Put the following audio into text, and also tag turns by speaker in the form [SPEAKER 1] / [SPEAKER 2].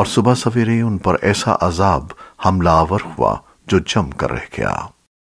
[SPEAKER 1] اور صبح سویرے ان پر ایسا عذاب حملہ آور ہوا جو جم کر رہ گیا۔